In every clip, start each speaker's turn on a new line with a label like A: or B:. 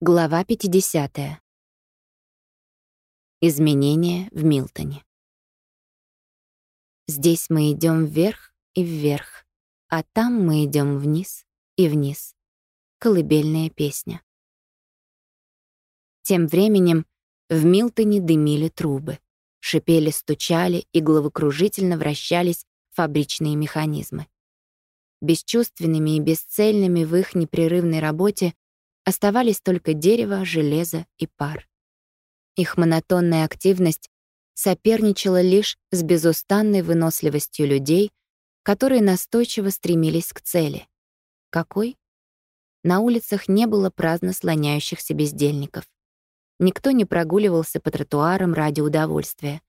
A: Глава 50. Изменения в Милтоне. Здесь мы идем вверх и вверх, а там мы идем вниз и вниз. Колыбельная песня. Тем временем в Милтоне дымили трубы, шипели, стучали и головокружительно вращались фабричные механизмы. Бесчувственными и бесцельными в их непрерывной работе Оставались только дерево, железо и пар. Их монотонная активность соперничала лишь с безустанной выносливостью людей, которые настойчиво стремились к цели. Какой? На улицах не было праздно слоняющихся бездельников. Никто не прогуливался по тротуарам ради удовольствия.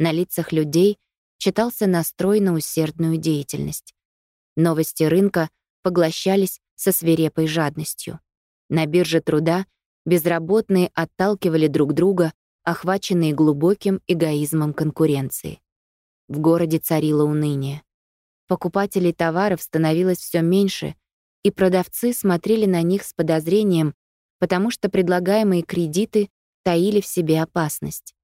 A: На лицах людей читался настрой на усердную деятельность. Новости рынка поглощались со свирепой жадностью. На бирже труда безработные отталкивали друг друга, охваченные глубоким эгоизмом конкуренции. В городе царило уныние. Покупателей товаров становилось все меньше, и продавцы смотрели на них с подозрением, потому что предлагаемые кредиты таили в себе опасность.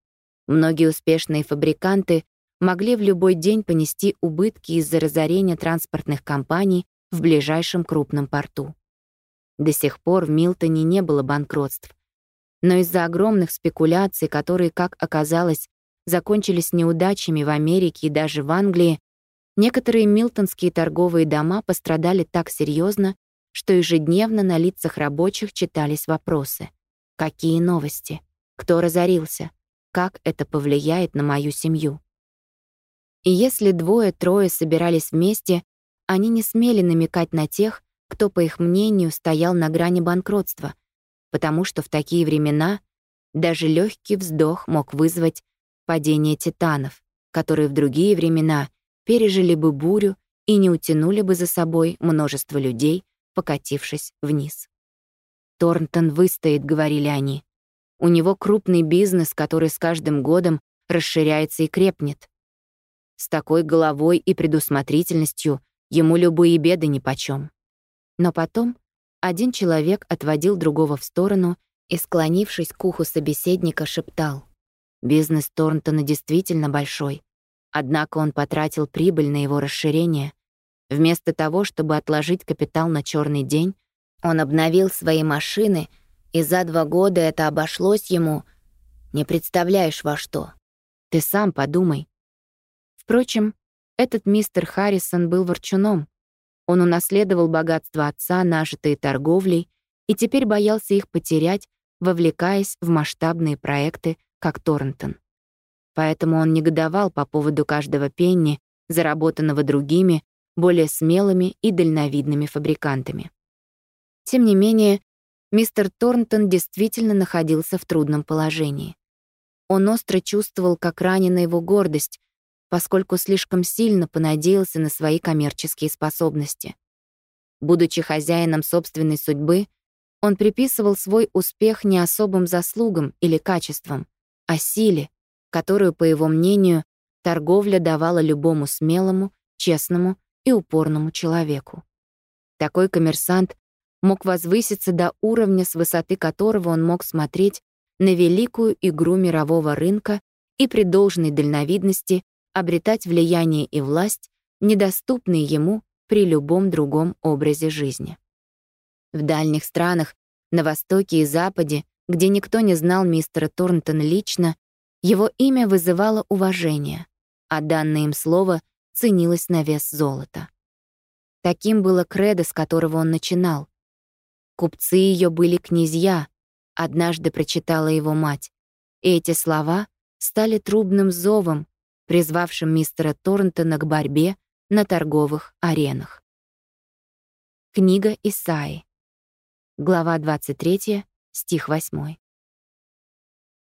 A: Многие успешные фабриканты могли в любой день понести убытки из-за разорения транспортных компаний в ближайшем крупном порту. До сих пор в Милтоне не было банкротств. Но из-за огромных спекуляций, которые, как оказалось, закончились неудачами в Америке и даже в Англии, некоторые милтонские торговые дома пострадали так серьезно, что ежедневно на лицах рабочих читались вопросы. Какие новости? Кто разорился? Как это повлияет на мою семью? И если двое-трое собирались вместе, они не смели намекать на тех, кто, по их мнению, стоял на грани банкротства, потому что в такие времена даже легкий вздох мог вызвать падение титанов, которые в другие времена пережили бы бурю и не утянули бы за собой множество людей, покатившись вниз. «Торнтон выстоит», — говорили они. «У него крупный бизнес, который с каждым годом расширяется и крепнет. С такой головой и предусмотрительностью ему любые беды нипочём. Но потом один человек отводил другого в сторону и, склонившись к уху собеседника, шептал. Бизнес Торнтона действительно большой. Однако он потратил прибыль на его расширение. Вместо того, чтобы отложить капитал на черный день, он обновил свои машины, и за два года это обошлось ему... Не представляешь, во что. Ты сам подумай. Впрочем, этот мистер Харрисон был ворчуном, он унаследовал богатство отца, нажитые торговлей, и теперь боялся их потерять, вовлекаясь в масштабные проекты, как Торнтон. Поэтому он негодовал по поводу каждого пенни, заработанного другими, более смелыми и дальновидными фабрикантами. Тем не менее, мистер Торнтон действительно находился в трудном положении. Он остро чувствовал, как ранена его гордость, поскольку слишком сильно понадеялся на свои коммерческие способности. Будучи хозяином собственной судьбы, он приписывал свой успех не особым заслугам или качествам, а силе, которую, по его мнению, торговля давала любому смелому, честному и упорному человеку. Такой коммерсант мог возвыситься до уровня, с высоты которого он мог смотреть на великую игру мирового рынка и при должной дальновидности обретать влияние и власть, недоступные ему при любом другом образе жизни. В дальних странах, на Востоке и Западе, где никто не знал мистера Торнтона лично, его имя вызывало уважение, а данное им слово ценилось на вес золота. Таким было кредо, с которого он начинал. Купцы ее были князья, однажды прочитала его мать, и эти слова стали трубным зовом, призвавшим мистера Торнтона к борьбе на торговых аренах. Книга Исаи. Глава 23, стих 8.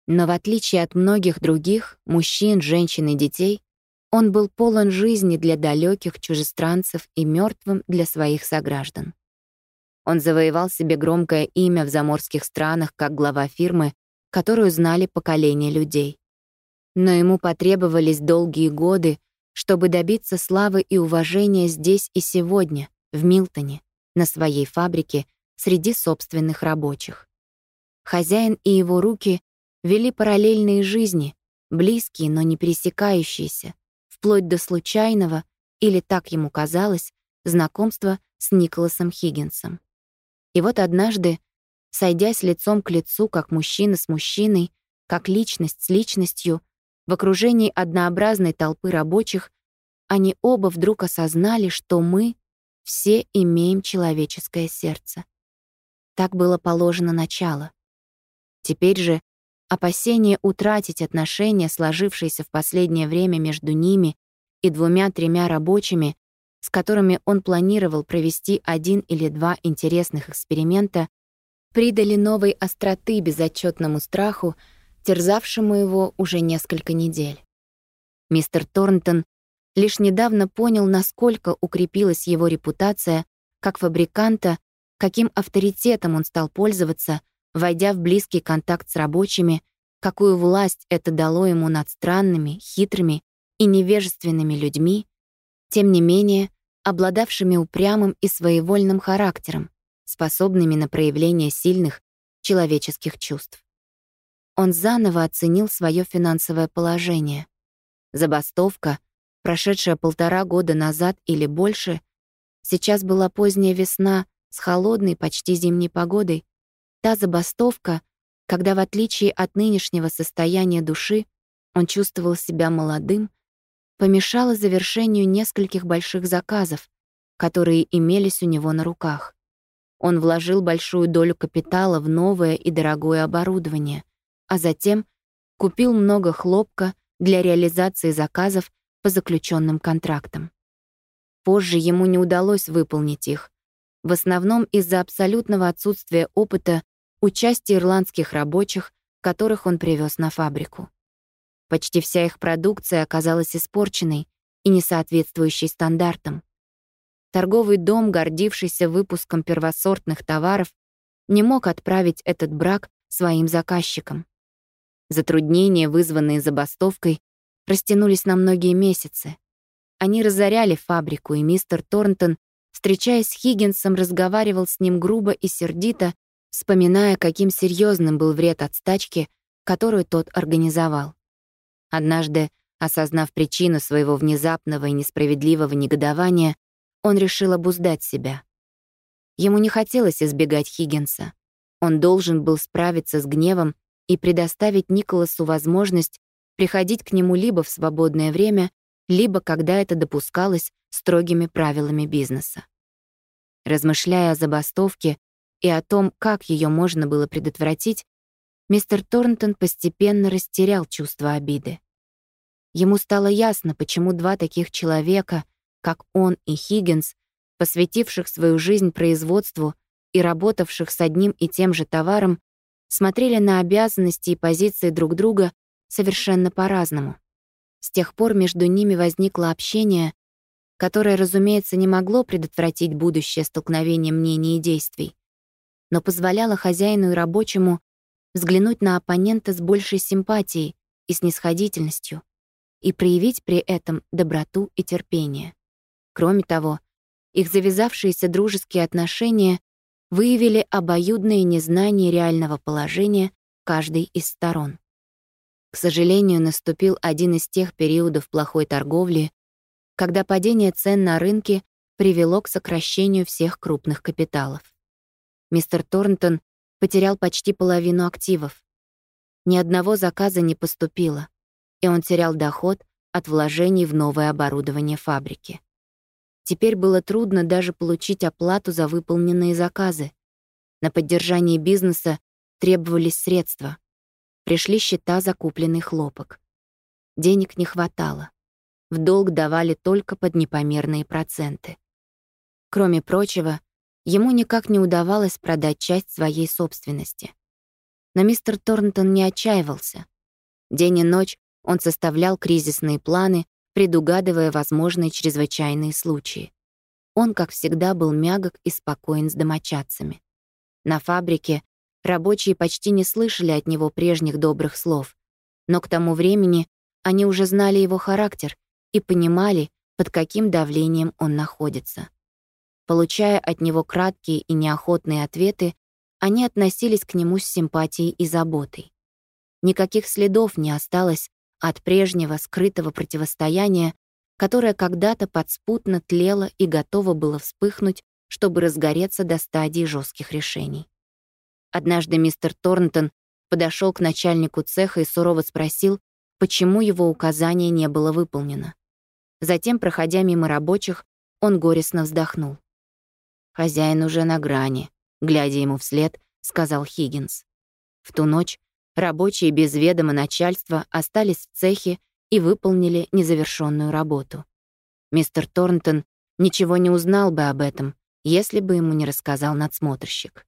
A: Но в отличие от многих других, мужчин, женщин и детей, он был полон жизни для далеких чужестранцев и мертвым для своих сограждан. Он завоевал себе громкое имя в заморских странах как глава фирмы, которую знали поколения людей но ему потребовались долгие годы, чтобы добиться славы и уважения здесь и сегодня, в Милтоне, на своей фабрике, среди собственных рабочих. Хозяин и его руки вели параллельные жизни, близкие, но не пересекающиеся, вплоть до случайного, или так ему казалось, знакомства с Николасом Хиггинсом. И вот однажды, сойдясь лицом к лицу, как мужчина с мужчиной, как личность с личностью, в окружении однообразной толпы рабочих, они оба вдруг осознали, что мы все имеем человеческое сердце. Так было положено начало. Теперь же опасение утратить отношения, сложившиеся в последнее время между ними и двумя-тремя рабочими, с которыми он планировал провести один или два интересных эксперимента, придали новой остроты безотчетному страху, терзавшему его уже несколько недель. Мистер Торнтон лишь недавно понял, насколько укрепилась его репутация как фабриканта, каким авторитетом он стал пользоваться, войдя в близкий контакт с рабочими, какую власть это дало ему над странными, хитрыми и невежественными людьми, тем не менее, обладавшими упрямым и своевольным характером, способными на проявление сильных человеческих чувств. Он заново оценил свое финансовое положение. Забастовка, прошедшая полтора года назад или больше, сейчас была поздняя весна с холодной, почти зимней погодой, та забастовка, когда, в отличие от нынешнего состояния души, он чувствовал себя молодым, помешала завершению нескольких больших заказов, которые имелись у него на руках. Он вложил большую долю капитала в новое и дорогое оборудование, а затем купил много хлопка для реализации заказов по заключенным контрактам. Позже ему не удалось выполнить их, в основном из-за абсолютного отсутствия опыта участия ирландских рабочих, которых он привез на фабрику. Почти вся их продукция оказалась испорченной и не соответствующей стандартам. Торговый дом, гордившийся выпуском первосортных товаров, не мог отправить этот брак своим заказчикам. Затруднения, вызванные забастовкой, растянулись на многие месяцы. Они разоряли фабрику, и мистер Торнтон Встречаясь с Хиггинсом, разговаривал с ним грубо и сердито, вспоминая, каким серьезным был вред от стачки, которую тот организовал. Однажды, осознав причину своего внезапного и несправедливого негодования, он решил обуздать себя. Ему не хотелось избегать Хиггинса. Он должен был справиться с гневом и предоставить Николасу возможность приходить к нему либо в свободное время, либо когда это допускалось строгими правилами бизнеса. Размышляя о забастовке и о том, как ее можно было предотвратить, мистер Торнтон постепенно растерял чувство обиды. Ему стало ясно, почему два таких человека, как он и Хиггинс, посвятивших свою жизнь производству и работавших с одним и тем же товаром, смотрели на обязанности и позиции друг друга совершенно по-разному. С тех пор между ними возникло общение, которое, разумеется, не могло предотвратить будущее столкновение мнений и действий, но позволяло хозяину и рабочему взглянуть на оппонента с большей симпатией и снисходительностью и проявить при этом доброту и терпение. Кроме того, их завязавшиеся дружеские отношения выявили обоюдное незнание реального положения каждой из сторон. К сожалению, наступил один из тех периодов плохой торговли, когда падение цен на рынке привело к сокращению всех крупных капиталов. Мистер Торнтон потерял почти половину активов. Ни одного заказа не поступило, и он терял доход от вложений в новое оборудование фабрики. Теперь было трудно даже получить оплату за выполненные заказы. На поддержание бизнеса требовались средства. Пришли счета за купленный хлопок. Денег не хватало. В долг давали только под непомерные проценты. Кроме прочего, ему никак не удавалось продать часть своей собственности. Но мистер Торнтон не отчаивался. День и ночь он составлял кризисные планы, предугадывая возможные чрезвычайные случаи. Он, как всегда, был мягок и спокоен с домочадцами. На фабрике Рабочие почти не слышали от него прежних добрых слов. Но к тому времени они уже знали его характер и понимали, под каким давлением он находится. Получая от него краткие и неохотные ответы, они относились к нему с симпатией и заботой. Никаких следов не осталось от прежнего скрытого противостояния, которое когда-то подспутно тлело и готово было вспыхнуть, чтобы разгореться до стадии жестких решений. Однажды мистер Торнтон подошел к начальнику цеха и сурово спросил, почему его указание не было выполнено. Затем, проходя мимо рабочих, он горестно вздохнул. «Хозяин уже на грани», — глядя ему вслед, сказал Хиггинс. В ту ночь Рабочие без ведома начальства остались в цехе и выполнили незавершенную работу. Мистер Торнтон ничего не узнал бы об этом, если бы ему не рассказал надсмотрщик.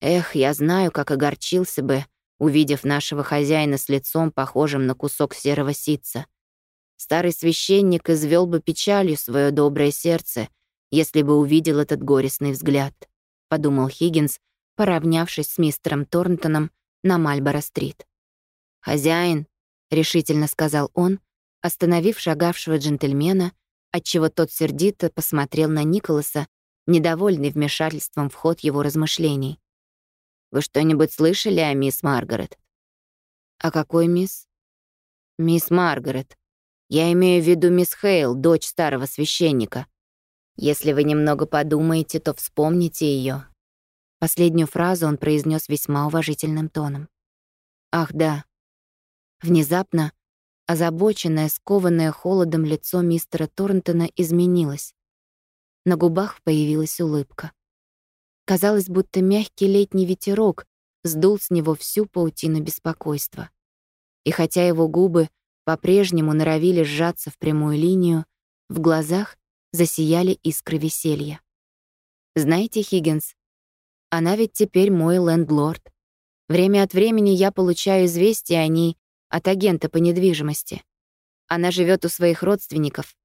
A: Эх, я знаю, как огорчился бы, увидев нашего хозяина с лицом, похожим на кусок серого ситца. Старый священник извел бы печалью свое доброе сердце, если бы увидел этот горестный взгляд, — подумал Хиггинс, поравнявшись с мистером Торнтоном на Мальборо-стрит. «Хозяин», — решительно сказал он, остановив шагавшего джентльмена, отчего тот сердито посмотрел на Николаса, недовольный вмешательством в ход его размышлений. «Вы что-нибудь слышали о мисс Маргарет?» «О какой мисс?» «Мисс Маргарет. Я имею в виду мисс Хейл, дочь старого священника. Если вы немного подумаете, то вспомните ее. Последнюю фразу он произнес весьма уважительным тоном. «Ах, да». Внезапно озабоченное, скованное холодом лицо мистера Торнтона изменилось. На губах появилась улыбка. Казалось, будто мягкий летний ветерок сдул с него всю паутину беспокойства. И хотя его губы по-прежнему норовили сжаться в прямую линию, в глазах засияли искры веселья. «Знаете, Хиггинс, она ведь теперь мой лендлорд. Время от времени я получаю известия о ней от агента по недвижимости. Она живет у своих родственников.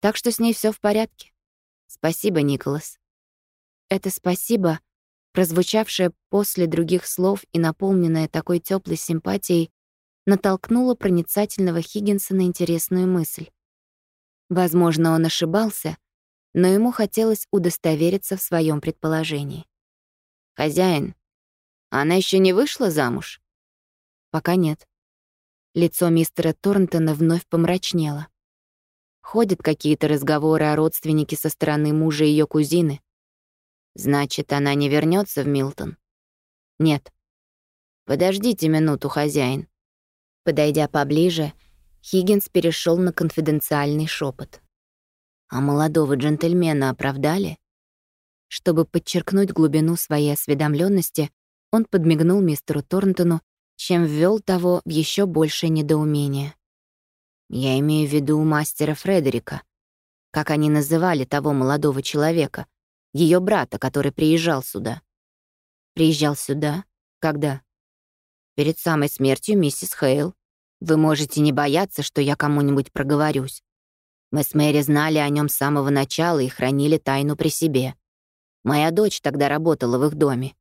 A: Так что с ней все в порядке. Спасибо, Николас. Это спасибо, прозвучавшее после других слов и наполненное такой теплой симпатией, натолкнуло проницательного Хиггинса на интересную мысль. Возможно, он ошибался, но ему хотелось удостовериться в своем предположении. «Хозяин, она еще не вышла замуж?» «Пока нет». Лицо мистера Торнтона вновь помрачнело. Ходят какие-то разговоры о родственнике со стороны мужа ее кузины. Значит, она не вернется в Милтон? Нет. Подождите минуту, хозяин. Подойдя поближе, Хиггинс перешел на конфиденциальный шепот. А молодого джентльмена оправдали? Чтобы подчеркнуть глубину своей осведомленности, он подмигнул мистеру Торнтону, чем ввел того в еще большее недоумение. Я имею в виду мастера Фредерика. Как они называли того молодого человека, ее брата, который приезжал сюда. Приезжал сюда? Когда? Перед самой смертью миссис Хейл. Вы можете не бояться, что я кому-нибудь проговорюсь. Мы с Мэри знали о нем с самого начала и хранили тайну при себе. Моя дочь тогда работала в их доме.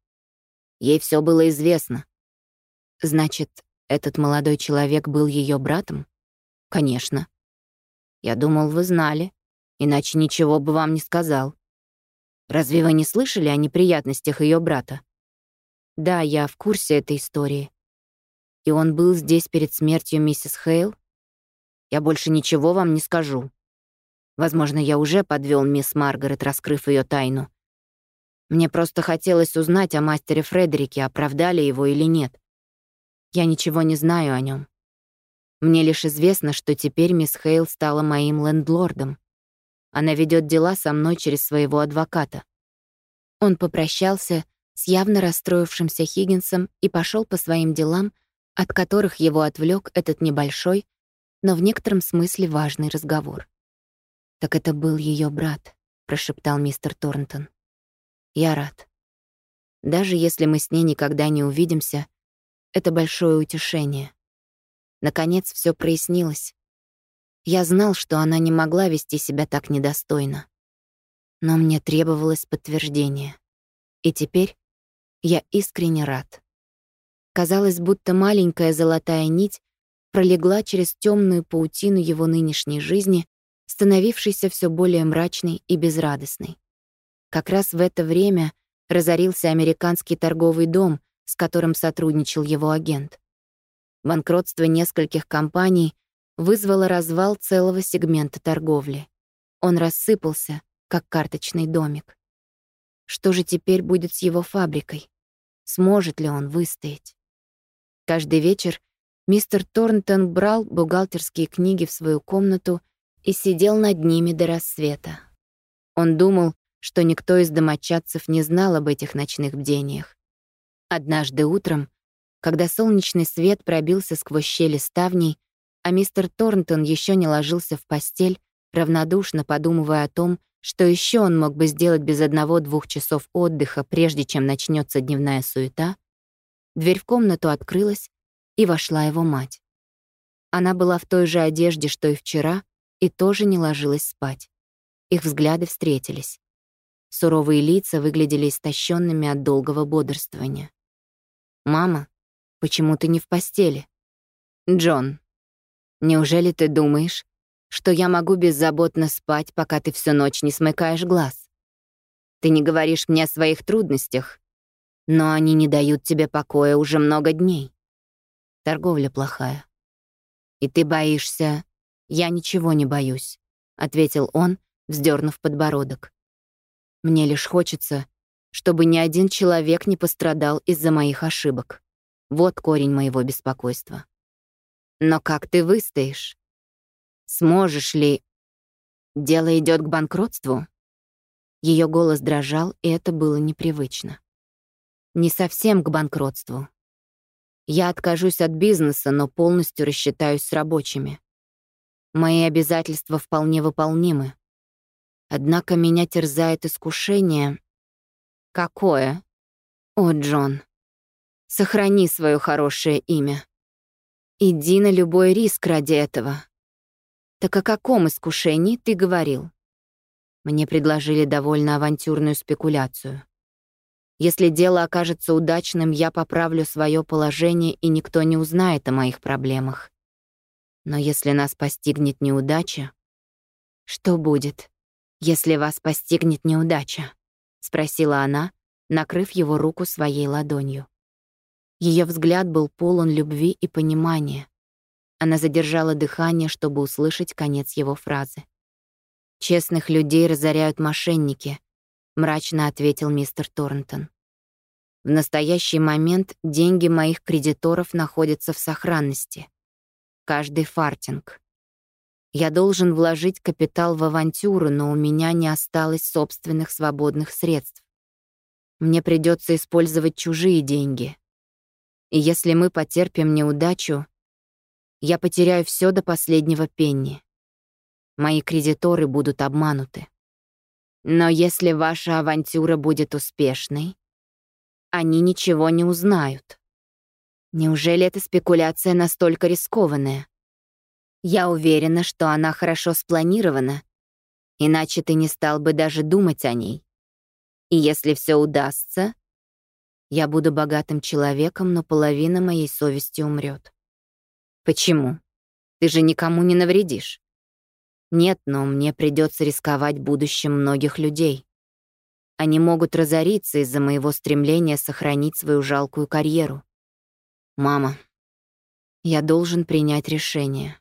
A: Ей все было известно. Значит, этот молодой человек был ее братом? Конечно. Я думал, вы знали, иначе ничего бы вам не сказал. Разве вы не слышали о неприятностях ее брата? Да, я в курсе этой истории. И он был здесь перед смертью миссис Хейл? Я больше ничего вам не скажу. Возможно, я уже подвел мисс Маргарет, раскрыв ее тайну. Мне просто хотелось узнать о мастере Фредерике, оправдали его или нет. Я ничего не знаю о нем. Мне лишь известно, что теперь мисс Хейл стала моим лендлордом. Она ведет дела со мной через своего адвоката. Он попрощался с явно расстроившимся Хиггинсом и пошел по своим делам, от которых его отвлек этот небольшой, но в некотором смысле важный разговор. «Так это был ее брат», — прошептал мистер Торнтон. Я рад. Даже если мы с ней никогда не увидимся, это большое утешение. Наконец все прояснилось. Я знал, что она не могла вести себя так недостойно. Но мне требовалось подтверждение. И теперь я искренне рад. Казалось, будто маленькая золотая нить пролегла через темную паутину его нынешней жизни, становившейся все более мрачной и безрадостной. Как раз в это время разорился американский торговый дом, с которым сотрудничал его агент. Банкротство нескольких компаний вызвало развал целого сегмента торговли. Он рассыпался, как карточный домик. Что же теперь будет с его фабрикой? Сможет ли он выстоять? Каждый вечер мистер Торнтон брал бухгалтерские книги в свою комнату и сидел над ними до рассвета. Он думал, что никто из домочадцев не знал об этих ночных бдениях. Однажды утром, когда солнечный свет пробился сквозь щели ставней, а мистер Торнтон еще не ложился в постель, равнодушно подумывая о том, что еще он мог бы сделать без одного-двух часов отдыха, прежде чем начнется дневная суета, дверь в комнату открылась, и вошла его мать. Она была в той же одежде, что и вчера, и тоже не ложилась спать. Их взгляды встретились. Суровые лица выглядели истощенными от долгого бодрствования. «Мама, почему ты не в постели?» «Джон, неужели ты думаешь, что я могу беззаботно спать, пока ты всю ночь не смыкаешь глаз? Ты не говоришь мне о своих трудностях, но они не дают тебе покоя уже много дней. Торговля плохая. И ты боишься... Я ничего не боюсь, — ответил он, вздернув подбородок. Мне лишь хочется, чтобы ни один человек не пострадал из-за моих ошибок. Вот корень моего беспокойства. Но как ты выстоишь? Сможешь ли... Дело идет к банкротству? Ее голос дрожал, и это было непривычно. Не совсем к банкротству. Я откажусь от бизнеса, но полностью рассчитаюсь с рабочими. Мои обязательства вполне выполнимы. Однако меня терзает искушение. Какое? О, Джон, сохрани свое хорошее имя. Иди на любой риск ради этого. Так о каком искушении ты говорил? Мне предложили довольно авантюрную спекуляцию. Если дело окажется удачным, я поправлю свое положение, и никто не узнает о моих проблемах. Но если нас постигнет неудача... Что будет? «Если вас постигнет неудача?» — спросила она, накрыв его руку своей ладонью. Ее взгляд был полон любви и понимания. Она задержала дыхание, чтобы услышать конец его фразы. «Честных людей разоряют мошенники», — мрачно ответил мистер Торнтон. «В настоящий момент деньги моих кредиторов находятся в сохранности. Каждый фартинг. Я должен вложить капитал в авантюру, но у меня не осталось собственных свободных средств. Мне придется использовать чужие деньги. И если мы потерпим неудачу, я потеряю все до последнего пенни. Мои кредиторы будут обмануты. Но если ваша авантюра будет успешной, они ничего не узнают. Неужели эта спекуляция настолько рискованная? Я уверена, что она хорошо спланирована, иначе ты не стал бы даже думать о ней. И если все удастся, я буду богатым человеком, но половина моей совести умрет. Почему? Ты же никому не навредишь. Нет, но мне придется рисковать будущим многих людей. Они могут разориться из-за моего стремления сохранить свою жалкую карьеру. Мама, я должен принять решение.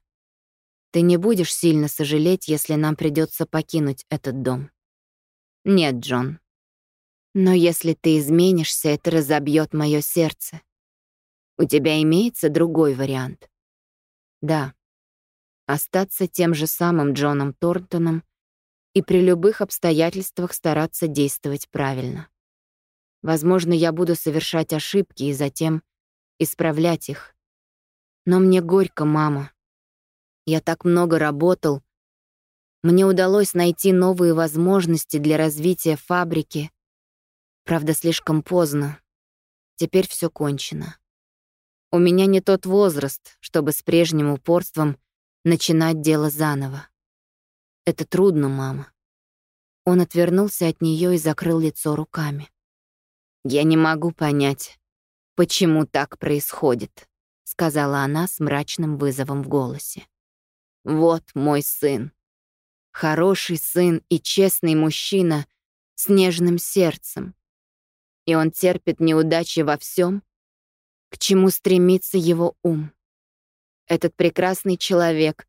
A: Ты не будешь сильно сожалеть, если нам придется покинуть этот дом. Нет, Джон. Но если ты изменишься, это разобьет мое сердце. У тебя имеется другой вариант. Да. Остаться тем же самым Джоном Торнтоном и при любых обстоятельствах стараться действовать правильно. Возможно, я буду совершать ошибки и затем исправлять их. Но мне горько, мама, я так много работал. Мне удалось найти новые возможности для развития фабрики. Правда, слишком поздно. Теперь все кончено. У меня не тот возраст, чтобы с прежним упорством начинать дело заново. Это трудно, мама. Он отвернулся от нее и закрыл лицо руками. Я не могу понять, почему так происходит, сказала она с мрачным вызовом в голосе. Вот мой сын. Хороший сын и честный мужчина с нежным сердцем. и он терпит неудачи во всем, к чему стремится его ум. Этот прекрасный человек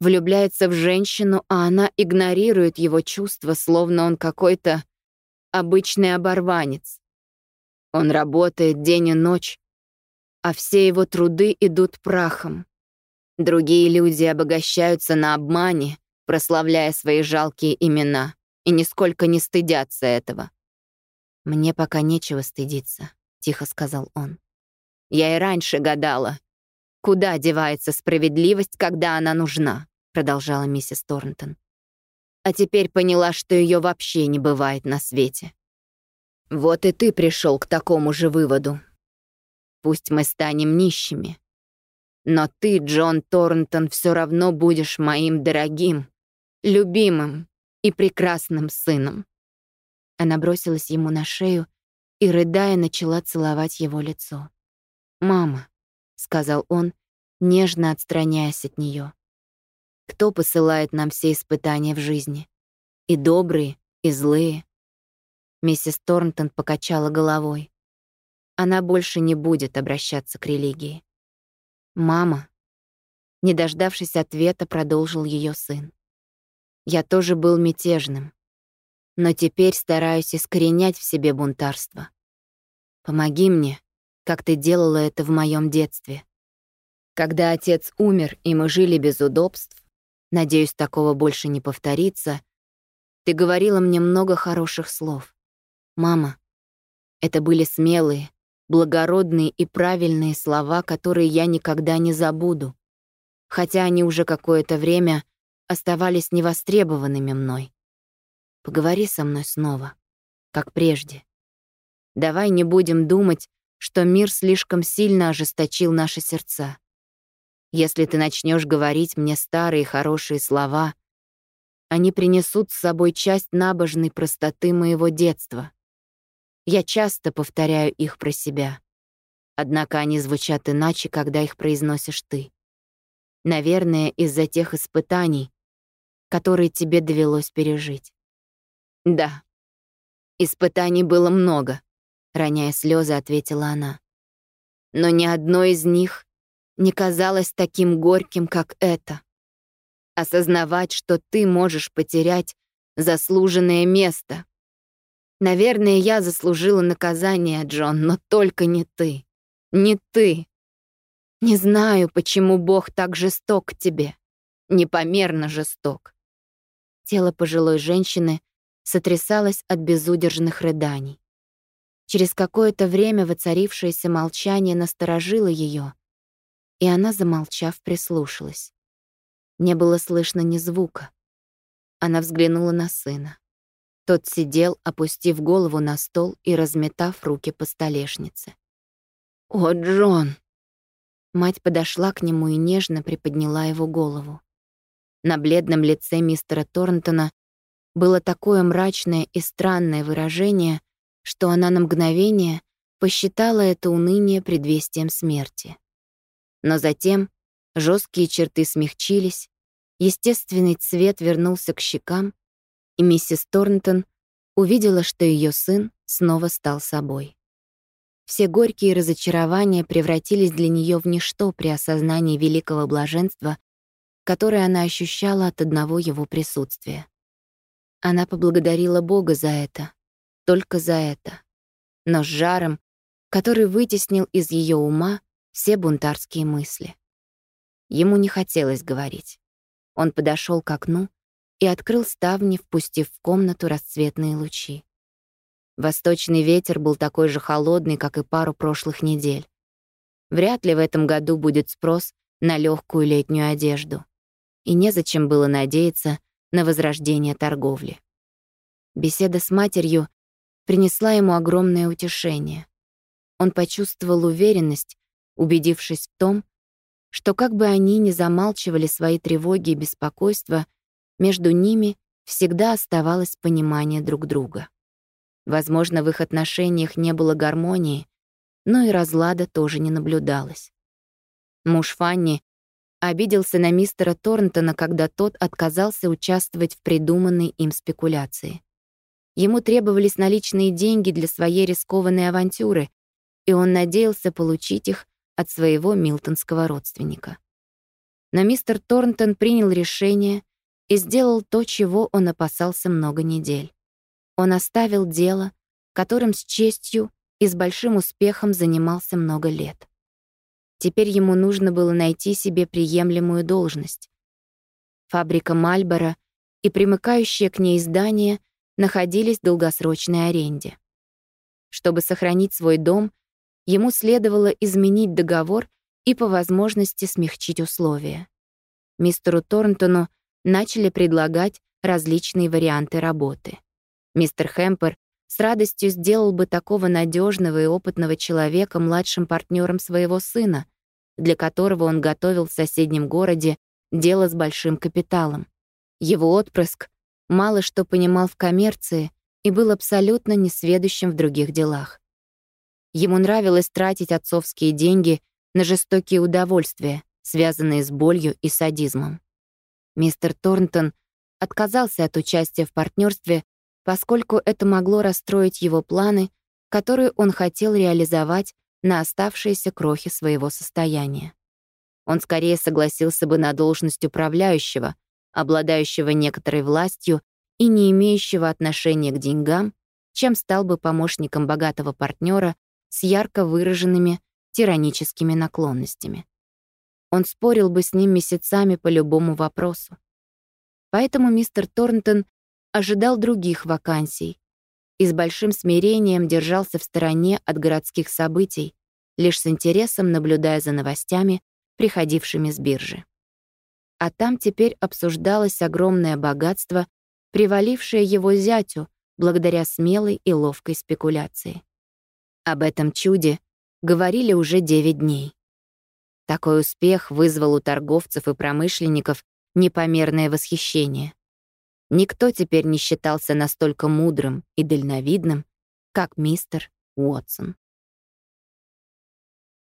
A: влюбляется в женщину, а она игнорирует его чувства, словно он какой-то обычный оборванец. Он работает день и ночь, а все его труды идут прахом. Другие люди обогащаются на обмане, прославляя свои жалкие имена, и нисколько не стыдятся этого. «Мне пока нечего стыдиться», — тихо сказал он. «Я и раньше гадала, куда девается справедливость, когда она нужна», — продолжала миссис Торнтон. «А теперь поняла, что ее вообще не бывает на свете. Вот и ты пришел к такому же выводу. Пусть мы станем нищими, но ты, Джон Торнтон, все равно будешь моим дорогим, любимым и прекрасным сыном. Она бросилась ему на шею и, рыдая, начала целовать его лицо. «Мама», — сказал он, нежно отстраняясь от нее. «Кто посылает нам все испытания в жизни? И добрые, и злые?» Миссис Торнтон покачала головой. Она больше не будет обращаться к религии. «Мама», не дождавшись ответа, продолжил ее сын. «Я тоже был мятежным но теперь стараюсь искоренять в себе бунтарство. Помоги мне, как ты делала это в моем детстве. Когда отец умер, и мы жили без удобств, надеюсь, такого больше не повторится, ты говорила мне много хороших слов. Мама, это были смелые, благородные и правильные слова, которые я никогда не забуду, хотя они уже какое-то время оставались невостребованными мной. Поговори со мной снова, как прежде. Давай не будем думать, что мир слишком сильно ожесточил наши сердца. Если ты начнешь говорить мне старые хорошие слова, они принесут с собой часть набожной простоты моего детства. Я часто повторяю их про себя. Однако они звучат иначе, когда их произносишь ты. Наверное, из-за тех испытаний, которые тебе довелось пережить. Да. Испытаний было много, роняя слезы, ответила она. Но ни одно из них не казалось таким горьким, как это. Осознавать, что ты можешь потерять заслуженное место. Наверное, я заслужила наказание, Джон, но только не ты. Не ты. Не знаю, почему Бог так жесток к тебе. Непомерно жесток. Тело пожилой женщины сотрясалась от безудержных рыданий. Через какое-то время воцарившееся молчание насторожило ее, и она, замолчав, прислушалась. Не было слышно ни звука. Она взглянула на сына. Тот сидел, опустив голову на стол и разметав руки по столешнице. «О, Джон!» Мать подошла к нему и нежно приподняла его голову. На бледном лице мистера Торнтона было такое мрачное и странное выражение, что она на мгновение посчитала это уныние предвестием смерти. Но затем жесткие черты смягчились, естественный цвет вернулся к щекам, и миссис Торнтон увидела, что ее сын снова стал собой. Все горькие разочарования превратились для нее в ничто при осознании великого блаженства, которое она ощущала от одного его присутствия. Она поблагодарила Бога за это, только за это, но с жаром, который вытеснил из ее ума все бунтарские мысли. Ему не хотелось говорить. Он подошел к окну и открыл ставни, впустив в комнату расцветные лучи. Восточный ветер был такой же холодный, как и пару прошлых недель. Вряд ли в этом году будет спрос на легкую летнюю одежду. И незачем было надеяться, на возрождение торговли. Беседа с матерью принесла ему огромное утешение. Он почувствовал уверенность, убедившись в том, что как бы они ни замалчивали свои тревоги и беспокойства, между ними всегда оставалось понимание друг друга. Возможно, в их отношениях не было гармонии, но и разлада тоже не наблюдалось. Муж Фанни обиделся на мистера Торнтона, когда тот отказался участвовать в придуманной им спекуляции. Ему требовались наличные деньги для своей рискованной авантюры, и он надеялся получить их от своего милтонского родственника. Но мистер Торнтон принял решение и сделал то, чего он опасался много недель. Он оставил дело, которым с честью и с большим успехом занимался много лет. Теперь ему нужно было найти себе приемлемую должность. Фабрика Мальборо и примыкающее к ней здание находились в долгосрочной аренде. Чтобы сохранить свой дом, ему следовало изменить договор и по возможности смягчить условия. Мистеру Торнтону начали предлагать различные варианты работы. Мистер Хэмпер с радостью сделал бы такого надежного и опытного человека младшим партнером своего сына, для которого он готовил в соседнем городе дело с большим капиталом. Его отпрыск мало что понимал в коммерции и был абсолютно несведущим в других делах. Ему нравилось тратить отцовские деньги на жестокие удовольствия, связанные с болью и садизмом. Мистер Торнтон отказался от участия в партнерстве, поскольку это могло расстроить его планы, которые он хотел реализовать на оставшиеся крохи своего состояния. Он скорее согласился бы на должность управляющего, обладающего некоторой властью и не имеющего отношения к деньгам, чем стал бы помощником богатого партнера с ярко выраженными тираническими наклонностями. Он спорил бы с ним месяцами по любому вопросу. Поэтому мистер Торнтон ожидал других вакансий и с большим смирением держался в стороне от городских событий, лишь с интересом наблюдая за новостями, приходившими с биржи. А там теперь обсуждалось огромное богатство, привалившее его зятю благодаря смелой и ловкой спекуляции. Об этом чуде говорили уже 9 дней. Такой успех вызвал у торговцев и промышленников непомерное восхищение. Никто теперь не считался настолько мудрым и дальновидным, как мистер Уотсон.